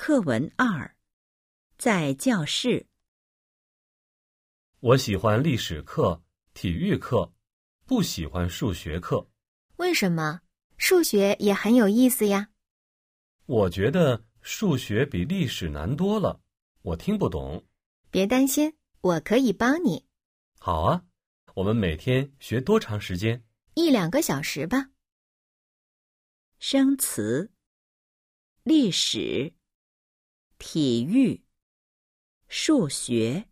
课文二，在教室。我喜欢历史课、体育课，不喜欢数学课。为什么？数学也很有意思呀。我觉得数学比历史难多了，我听不懂。别担心，我可以帮你。好啊，我们每天学多长时间？一两个小时吧。生词：历史、体育、数学。